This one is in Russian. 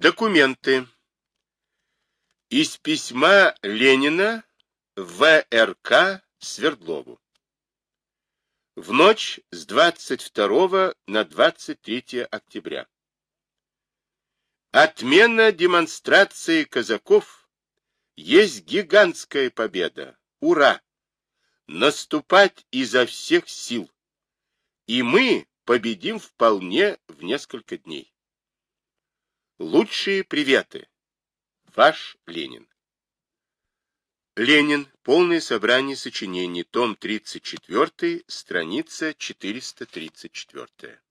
Документы. Из письма Ленина ВРК Свердлову. В ночь с 22 на 23 октября. Отмена демонстрации казаков есть гигантская победа. Ура! Наступать изо всех сил. И мы победим вполне в несколько дней. Лучшие приветы. Ваш Ленин. Ленин. Полное собрание сочинений. Том 34, страница 434.